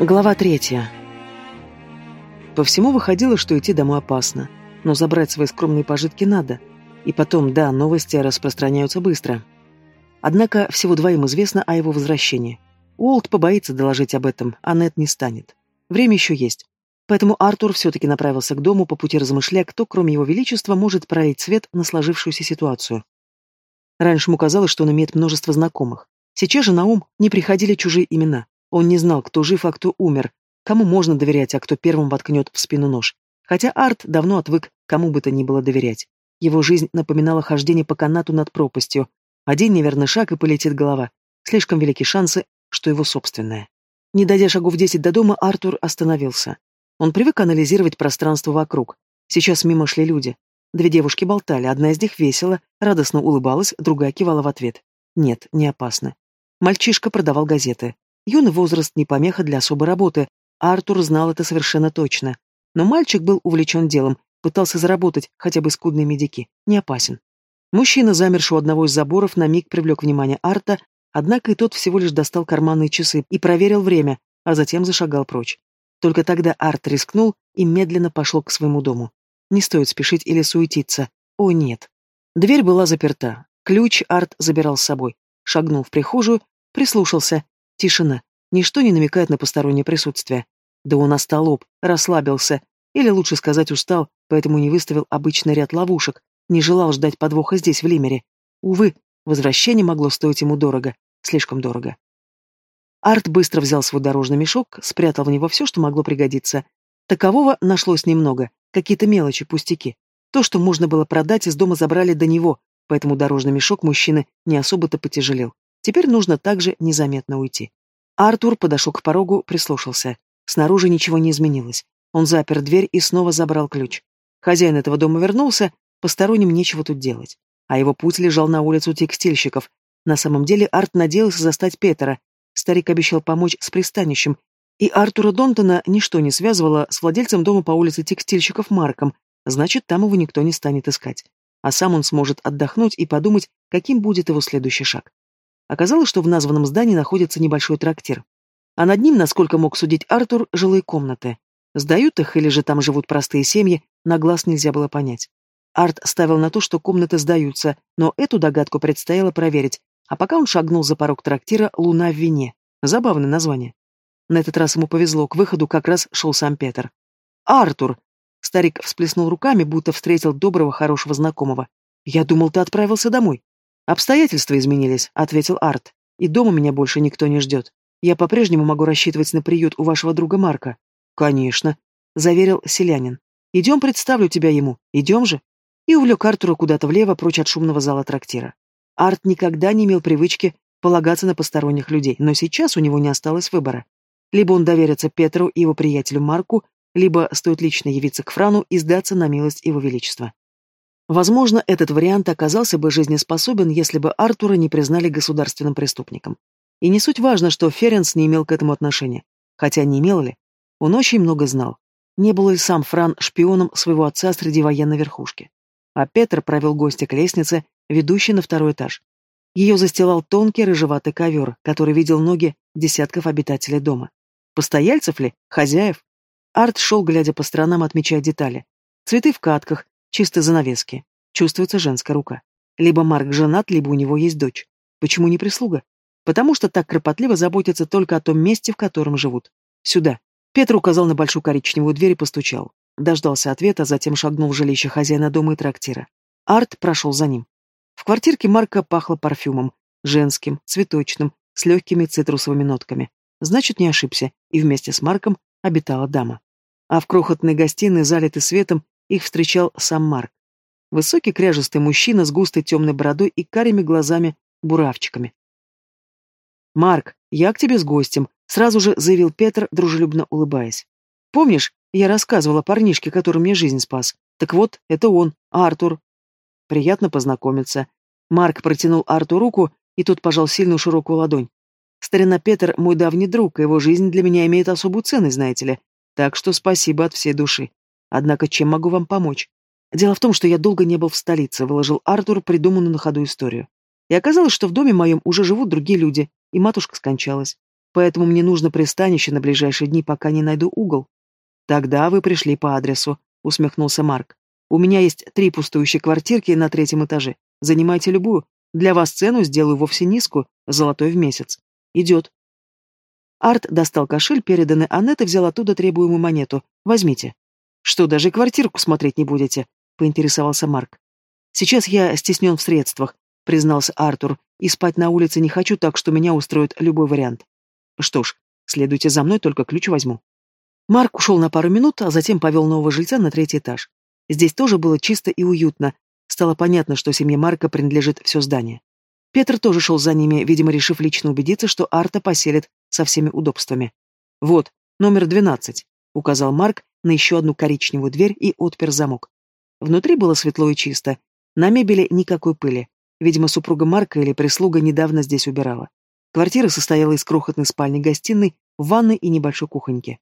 Глава третья. По всему выходило, что идти домой опасно, но забрать свои скромные пожитки надо. И потом, да, новости распространяются быстро. Однако всего двоим известно о его возвращении. Уолт побоится доложить об этом, а Нет не станет. Время еще есть. Поэтому Артур все-таки направился к дому, по пути размышляя, кто, кроме его величества, может пролить свет на сложившуюся ситуацию. Раньше ему казалось, что он имеет множество знакомых. Сейчас же на ум не приходили чужие имена. Он не знал, кто жив, а кто умер, кому можно доверять, а кто первым воткнет в спину нож. Хотя Арт давно отвык кому бы то ни было доверять. Его жизнь напоминала хождение по канату над пропастью. Один неверный шаг и полетит голова. Слишком велики шансы, что его собственное. Не дойдя шагов десять до дома, Артур остановился. Он привык анализировать пространство вокруг. Сейчас мимо шли люди. Две девушки болтали, одна из них весело, радостно улыбалась, другая кивала в ответ. Нет, не опасно. Мальчишка продавал газеты. Юный возраст не помеха для особой работы, а Артур знал это совершенно точно. Но мальчик был увлечен делом, пытался заработать хотя бы скудные медики, не опасен. Мужчина, замерший у одного из заборов, на миг привлек внимание Арта, однако и тот всего лишь достал карманные часы и проверил время, а затем зашагал прочь. Только тогда Арт рискнул и медленно пошел к своему дому. Не стоит спешить или суетиться. О, нет. Дверь была заперта. Ключ Арт забирал с собой. Шагнул в прихожую, прислушался. Тишина. Ничто не намекает на постороннее присутствие. Да он остолоп, расслабился. Или лучше сказать, устал, поэтому не выставил обычный ряд ловушек. Не желал ждать подвоха здесь, в Лимере. Увы, возвращение могло стоить ему дорого. Слишком дорого. Арт быстро взял свой дорожный мешок, спрятал в него все, что могло пригодиться. Такового нашлось немного. Какие-то мелочи, пустяки. То, что можно было продать, из дома забрали до него, поэтому дорожный мешок мужчины не особо-то потяжелел. Теперь нужно также незаметно уйти. Артур подошел к порогу, прислушался. Снаружи ничего не изменилось. Он запер дверь и снова забрал ключ. Хозяин этого дома вернулся, посторонним нечего тут делать. А его путь лежал на улицу текстильщиков. На самом деле Арт надеялся застать Петера. Старик обещал помочь с пристанищем, и Артура Донтона ничто не связывало с владельцем дома по улице текстильщиков Марком, значит, там его никто не станет искать. А сам он сможет отдохнуть и подумать, каким будет его следующий шаг. Оказалось, что в названном здании находится небольшой трактир. А над ним, насколько мог судить Артур, жилые комнаты. Сдают их или же там живут простые семьи, на глаз нельзя было понять. Арт ставил на то, что комнаты сдаются, но эту догадку предстояло проверить, а пока он шагнул за порог трактира «Луна в вине». Забавное название. На этот раз ему повезло, к выходу как раз шел сам Петр. «Артур!» Старик всплеснул руками, будто встретил доброго, хорошего знакомого. «Я думал, ты отправился домой». «Обстоятельства изменились», — ответил Арт. «И дома меня больше никто не ждет. Я по-прежнему могу рассчитывать на приют у вашего друга Марка». «Конечно», — заверил селянин. «Идем, представлю тебя ему. Идем же». И увлек Артура куда-то влево, прочь от шумного зала трактира. Арт никогда не имел привычки полагаться на посторонних людей, но сейчас у него не осталось выбора. Либо он доверится Петру и его приятелю Марку, либо стоит лично явиться к Франу и сдаться на милость его величества. Возможно, этот вариант оказался бы жизнеспособен, если бы Артура не признали государственным преступником. И не суть важно, что Ференс не имел к этому отношения. Хотя не имел ли? Он очень много знал. Не был ли сам Фран шпионом своего отца среди военной верхушки? А Петр провел гостя к лестнице, ведущей на второй этаж. Ее застилал тонкий рыжеватый ковер, который видел ноги десятков обитателей дома. Постояльцев ли? Хозяев? Арт шел, глядя по сторонам, отмечая детали. Цветы в катках, Чисто занавески. Чувствуется женская рука. Либо Марк женат, либо у него есть дочь. Почему не прислуга? Потому что так кропотливо заботятся только о том месте, в котором живут. Сюда. Петр указал на большую коричневую дверь и постучал. Дождался ответа, затем шагнул в жилище хозяина дома и трактира. Арт прошел за ним. В квартирке Марка пахло парфюмом. Женским, цветочным, с легкими цитрусовыми нотками. Значит, не ошибся, и вместе с Марком обитала дама. А в крохотной гостиной, залитой светом, их встречал сам Марк. Высокий кряжестый мужчина с густой темной бородой и карими глазами-буравчиками. «Марк, я к тебе с гостем», — сразу же заявил Петр, дружелюбно улыбаясь. «Помнишь, я рассказывала о парнишке, который мне жизнь спас? Так вот, это он, Артур». «Приятно познакомиться». Марк протянул Арту руку, и тот пожал сильную широкую ладонь. «Старина Петр — мой давний друг, его жизнь для меня имеет особую ценность, знаете ли. Так что спасибо от всей души. Однако чем могу вам помочь? Дело в том, что я долго не был в столице, выложил Артур придуманную на ходу историю. И оказалось, что в доме моем уже живут другие люди, и матушка скончалась. поэтому мне нужно пристанище на ближайшие дни, пока не найду угол. Тогда вы пришли по адресу, усмехнулся Марк. У меня есть три пустующие квартирки на третьем этаже. Занимайте любую. Для вас цену сделаю вовсе низкую, золотой в месяц. Идет. Арт достал кошель, переданный Аннет, и взял оттуда требуемую монету. Возьмите. Что, даже квартирку смотреть не будете? Поинтересовался Марк. Сейчас я стеснен в средствах, признался Артур, и спать на улице не хочу, так что меня устроит любой вариант. Что ж, следуйте за мной, только ключ возьму. Марк ушел на пару минут, а затем повел нового жильца на третий этаж. Здесь тоже было чисто и уютно. Стало понятно, что семье Марка принадлежит все здание. Петр тоже шел за ними, видимо, решив лично убедиться, что Арта поселит со всеми удобствами. «Вот, номер двенадцать», — указал Марк на еще одну коричневую дверь и отпер замок. Внутри было светло и чисто. На мебели никакой пыли. Видимо, супруга Марка или прислуга недавно здесь убирала. Квартира состояла из крохотной спальни-гостиной, ванной и небольшой кухоньки.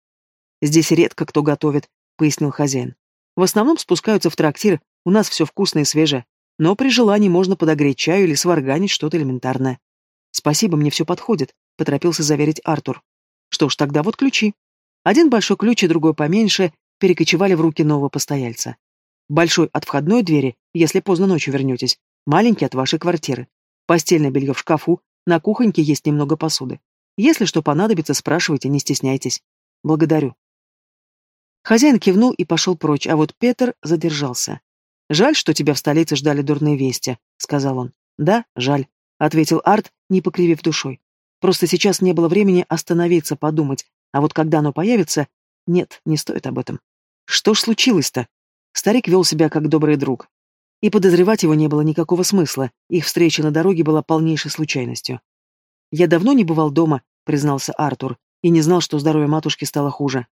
«Здесь редко кто готовит», — пояснил хозяин. «В основном спускаются в трактир, у нас все вкусное и свежее, но при желании можно подогреть чаю или сварганить что-то элементарное». «Спасибо, мне все подходит», — поторопился заверить Артур. «Что ж, тогда вот ключи». Один большой ключ и другой поменьше перекочевали в руки нового постояльца. Большой от входной двери, если поздно ночью вернетесь, маленький от вашей квартиры. Постельное белье в шкафу, на кухоньке есть немного посуды. Если что понадобится, спрашивайте, не стесняйтесь. Благодарю. Хозяин кивнул и пошел прочь, а вот Петр задержался. «Жаль, что тебя в столице ждали дурные вести», — сказал он. «Да, жаль», — ответил Арт, не покривив душой. «Просто сейчас не было времени остановиться, подумать, а вот когда оно появится... Нет, не стоит об этом». «Что ж случилось-то?» Старик вел себя как добрый друг. И подозревать его не было никакого смысла, их встреча на дороге была полнейшей случайностью. «Я давно не бывал дома», — признался Артур, и не знал, что здоровье матушки стало хуже.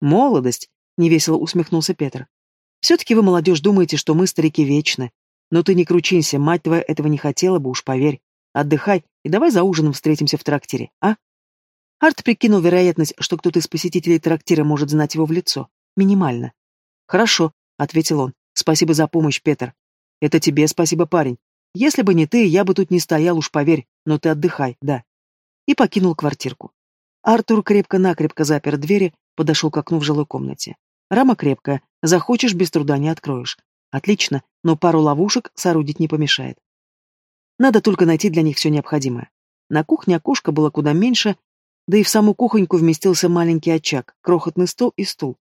«Молодость», — невесело усмехнулся Петр. «Все-таки вы, молодежь, думаете, что мы, старики, вечны. Но ты не кручинься, мать твоя этого не хотела бы, уж поверь. Отдыхай и давай за ужином встретимся в трактире, а?» Арт прикинул вероятность, что кто-то из посетителей трактира может знать его в лицо. Минимально. «Хорошо», — ответил он. «Спасибо за помощь, Петр. Это тебе спасибо, парень. Если бы не ты, я бы тут не стоял, уж поверь, но ты отдыхай, да. И покинул квартирку. Артур крепко-накрепко запер двери, подошел к окну в жилой комнате. Рама крепкая, захочешь, без труда не откроешь. Отлично, но пару ловушек соорудить не помешает. Надо только найти для них все необходимое. На кухне окошко было куда меньше, да и в саму кухоньку вместился маленький очаг, крохотный стол и стул.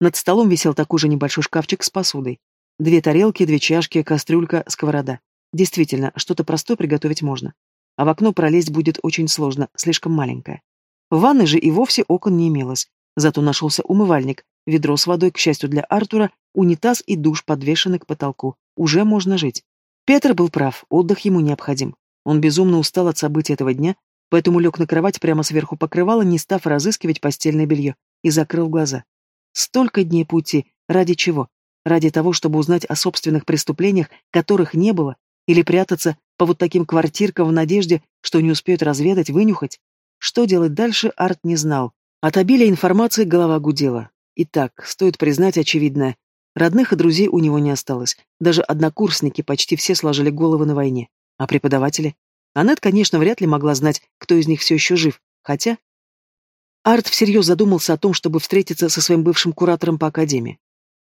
Над столом висел такой же небольшой шкафчик с посудой. Две тарелки, две чашки, кастрюлька, сковорода. Действительно, что-то простое приготовить можно. А в окно пролезть будет очень сложно, слишком маленькое. В ванной же и вовсе окон не имелось. Зато нашелся умывальник, ведро с водой, к счастью для Артура, унитаз и душ, подвешенный к потолку. Уже можно жить. Петр был прав, отдых ему необходим. Он безумно устал от событий этого дня, поэтому лег на кровать прямо сверху покрывала, не став разыскивать постельное белье, и закрыл глаза. Столько дней пути. Ради чего? Ради того, чтобы узнать о собственных преступлениях, которых не было, или прятаться по вот таким квартиркам в надежде, что не успеют разведать, вынюхать? Что делать дальше, Арт не знал. От обилия информации голова гудела. Итак, стоит признать очевидное. Родных и друзей у него не осталось. Даже однокурсники почти все сложили головы на войне. А преподаватели? Аннет, конечно, вряд ли могла знать, кто из них все еще жив. Хотя... Арт всерьез задумался о том, чтобы встретиться со своим бывшим куратором по академии.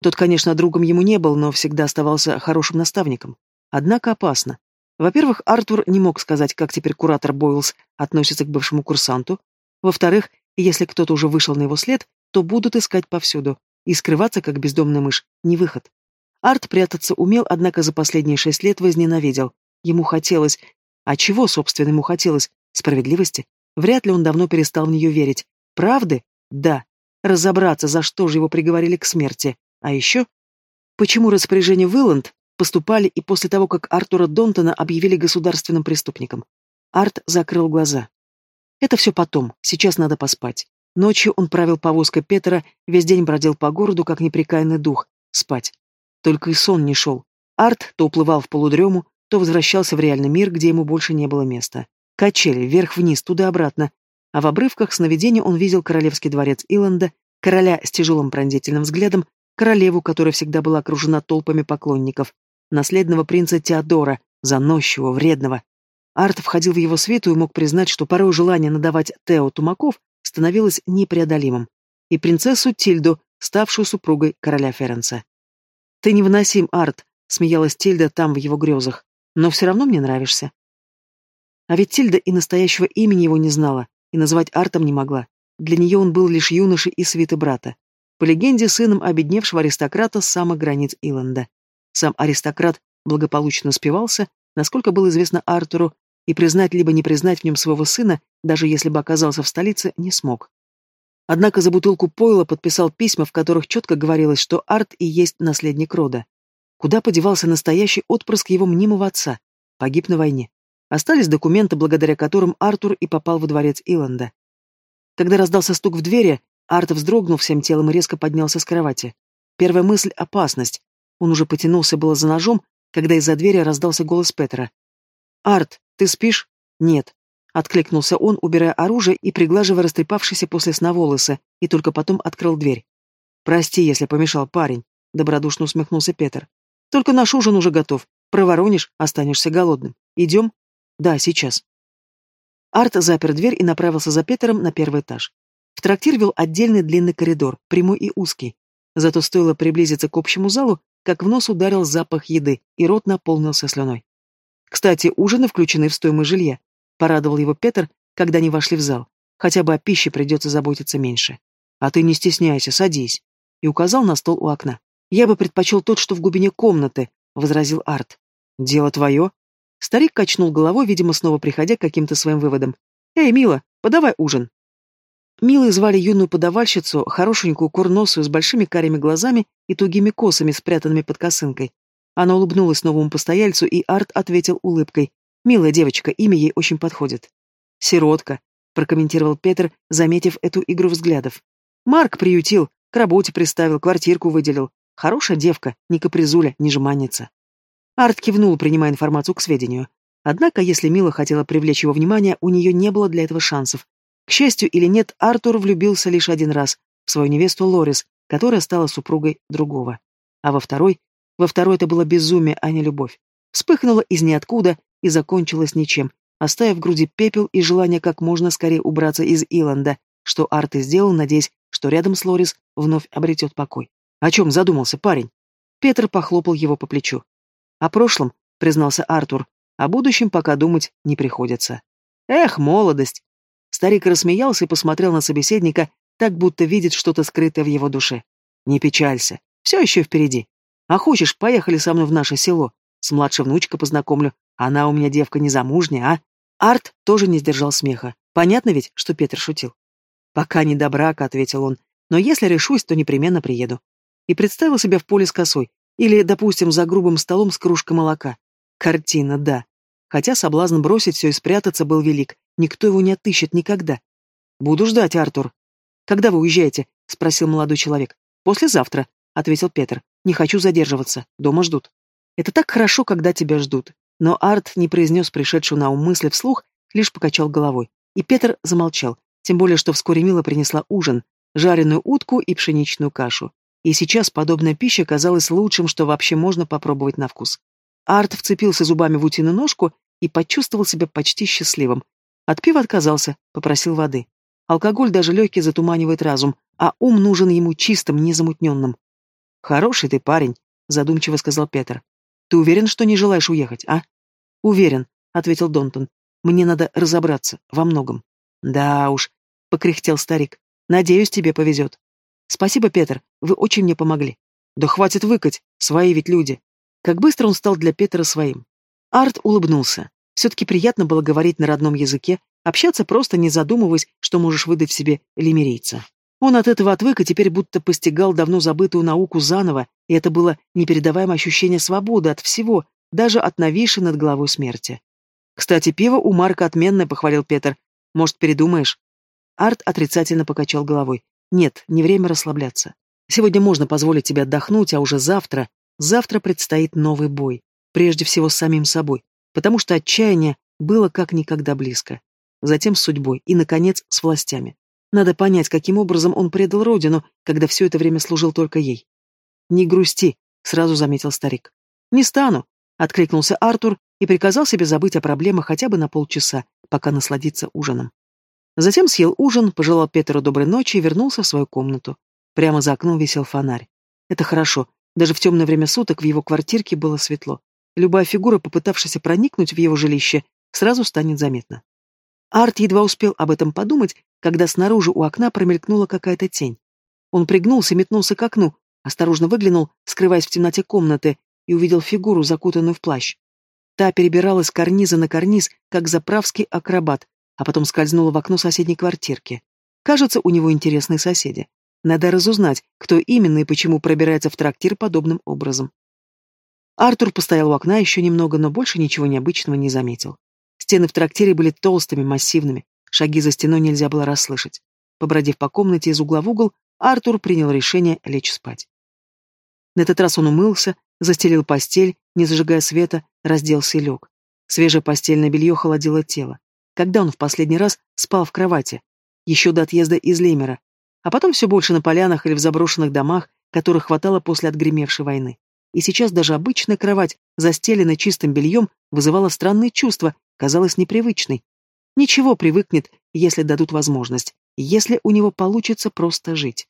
Тот, конечно, другом ему не был, но всегда оставался хорошим наставником. Однако опасно. Во-первых, Артур не мог сказать, как теперь куратор Бойлс относится к бывшему курсанту. Во-вторых, если кто-то уже вышел на его след, то будут искать повсюду. И скрываться, как бездомный мышь, не выход. Арт прятаться умел, однако за последние шесть лет возненавидел. Ему хотелось... А чего, собственно, ему хотелось? Справедливости? Вряд ли он давно перестал в нее верить. Правды? Да. Разобраться, за что же его приговорили к смерти. А еще, почему распоряжения Вэлланд поступали и после того, как Артура Донтона объявили государственным преступником. Арт закрыл глаза. Это все потом, сейчас надо поспать. Ночью он правил повозкой Петера, весь день бродил по городу, как неприкаянный дух. Спать. Только и сон не шел. Арт то уплывал в полудрему, то возвращался в реальный мир, где ему больше не было места. Качели, вверх-вниз, туда-обратно. А в обрывках сновидений он видел королевский дворец Иланда, короля с тяжелым пронзительным взглядом, королеву, которая всегда была окружена толпами поклонников, наследного принца Теодора, заносчивого, вредного. Арт входил в его свиту и мог признать, что порой желание надавать Тео Тумаков становилось непреодолимым. И принцессу Тильду, ставшую супругой короля Ференса. «Ты невыносим, Арт», — смеялась Тильда там, в его грезах. «Но все равно мне нравишься». А ведь Тильда и настоящего имени его не знала, и назвать Артом не могла. Для нее он был лишь юношей и свиты брата. По легенде, сыном обедневшего аристократа с самых границ Иланда. Сам аристократ благополучно спивался, насколько было известно Артуру, и признать либо не признать в нем своего сына, даже если бы оказался в столице, не смог. Однако за бутылку пойла подписал письма, в которых четко говорилось, что Арт и есть наследник рода. Куда подевался настоящий отпрыск его мнимого отца? Погиб на войне. Остались документы, благодаря которым Артур и попал во дворец Иланда. Когда раздался стук в двери, Арт вздрогнул всем телом и резко поднялся с кровати. Первая мысль — опасность. Он уже потянулся было за ножом, когда из-за двери раздался голос Петра. «Арт, ты спишь?» «Нет», — откликнулся он, убирая оружие и приглаживая растрепавшиеся после сна волосы, и только потом открыл дверь. «Прости, если помешал парень», — добродушно усмехнулся Петр. «Только наш ужин уже готов. Проворонишь, останешься голодным. Идем?» «Да, сейчас». Арт запер дверь и направился за Петером на первый этаж. В трактир вел отдельный длинный коридор, прямой и узкий. Зато стоило приблизиться к общему залу, как в нос ударил запах еды, и рот наполнился слюной. Кстати, ужины включены в стоимость жилья. Порадовал его Петр, когда они вошли в зал. Хотя бы о пище придется заботиться меньше. А ты не стесняйся, садись. И указал на стол у окна. Я бы предпочел тот, что в глубине комнаты, возразил Арт. Дело твое. Старик качнул головой, видимо, снова приходя к каким-то своим выводам. Эй, Мила, подавай ужин. Милой звали юную подавальщицу, хорошенькую курносую с большими карими глазами и тугими косами, спрятанными под косынкой. Она улыбнулась новому постояльцу, и Арт ответил улыбкой. «Милая девочка, имя ей очень подходит». «Сиротка», — прокомментировал Петр, заметив эту игру взглядов. «Марк приютил, к работе приставил, квартирку выделил. Хорошая девка, не капризуля, не жеманница». Арт кивнул, принимая информацию к сведению. Однако, если Мила хотела привлечь его внимание, у нее не было для этого шансов. К счастью или нет, Артур влюбился лишь один раз в свою невесту Лорис, которая стала супругой другого. А во второй? Во второй это было безумие, а не любовь. Вспыхнуло из ниоткуда и закончилось ничем, оставив в груди пепел и желание как можно скорее убраться из Иланда, что Арт и сделал, надеясь, что рядом с Лорис вновь обретет покой. О чем задумался парень? Петр похлопал его по плечу. О прошлом, признался Артур, о будущем пока думать не приходится. Эх, молодость! Старик рассмеялся и посмотрел на собеседника, так будто видит что-то скрытое в его душе. «Не печалься, все еще впереди. А хочешь, поехали со мной в наше село? С младшей внучкой познакомлю. Она у меня девка незамужняя, а?» Арт тоже не сдержал смеха. Понятно ведь, что Петр шутил. «Пока не до брака», — ответил он. «Но если решусь, то непременно приеду». И представил себя в поле с косой. Или, допустим, за грубым столом с кружкой молока. Картина, да. Хотя соблазн бросить все и спрятаться был велик. Никто его не отыщет никогда. Буду ждать, Артур. Когда вы уезжаете? спросил молодой человек. Послезавтра, ответил Петр. Не хочу задерживаться. Дома ждут. Это так хорошо, когда тебя ждут. Но Арт не произнес пришедшую на ум мысли вслух, лишь покачал головой. И Петр замолчал, тем более, что вскоре Мила принесла ужин, жареную утку и пшеничную кашу. И сейчас подобная пища казалась лучшим, что вообще можно попробовать на вкус. Арт вцепился зубами в утиную ножку и почувствовал себя почти счастливым, от пива отказался, попросил воды. Алкоголь даже легкий затуманивает разум, а ум нужен ему чистым, незамутненным. «Хороший ты парень», — задумчиво сказал Петр. «Ты уверен, что не желаешь уехать, а?» «Уверен», — ответил Донтон. «Мне надо разобраться во многом». «Да уж», — покряхтел старик. «Надеюсь, тебе повезет». «Спасибо, Петр, вы очень мне помогли». «Да хватит выкать, свои ведь люди». Как быстро он стал для Петра своим. Арт улыбнулся. Все-таки приятно было говорить на родном языке, общаться просто не задумываясь, что можешь выдать в себе лимерийца. Он от этого отвык и теперь будто постигал давно забытую науку заново, и это было непередаваемое ощущение свободы от всего, даже от нависшей над головой смерти. «Кстати, пиво у Марка отменное», — похвалил Петр. «Может, передумаешь?» Арт отрицательно покачал головой. «Нет, не время расслабляться. Сегодня можно позволить себе отдохнуть, а уже завтра... Завтра предстоит новый бой. Прежде всего с самим собой потому что отчаяние было как никогда близко. Затем с судьбой и, наконец, с властями. Надо понять, каким образом он предал родину, когда все это время служил только ей. «Не грусти», — сразу заметил старик. «Не стану», — откликнулся Артур и приказал себе забыть о проблемах хотя бы на полчаса, пока насладиться ужином. Затем съел ужин, пожелал Петеру доброй ночи и вернулся в свою комнату. Прямо за окном висел фонарь. Это хорошо. Даже в темное время суток в его квартирке было светло. Любая фигура, попытавшаяся проникнуть в его жилище, сразу станет заметна. Арт едва успел об этом подумать, когда снаружи у окна промелькнула какая-то тень. Он пригнулся и метнулся к окну, осторожно выглянул, скрываясь в темноте комнаты, и увидел фигуру, закутанную в плащ. Та перебиралась карниза на карниз, как заправский акробат, а потом скользнула в окно соседней квартирки. Кажется, у него интересные соседи. Надо разузнать, кто именно и почему пробирается в трактир подобным образом. Артур постоял у окна еще немного, но больше ничего необычного не заметил. Стены в трактире были толстыми, массивными, шаги за стеной нельзя было расслышать. Побродив по комнате из угла в угол, Артур принял решение лечь спать. На этот раз он умылся, застелил постель, не зажигая света, разделся и лег. Свежее постельное белье холодило тело. Когда он в последний раз спал в кровати? Еще до отъезда из Лемера. А потом все больше на полянах или в заброшенных домах, которых хватало после отгремевшей войны. И сейчас даже обычная кровать, застеленная чистым бельем, вызывала странные чувства, казалась непривычной. Ничего привыкнет, если дадут возможность, если у него получится просто жить.